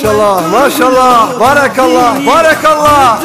Maşallah maşallah. Barakallah barakallah.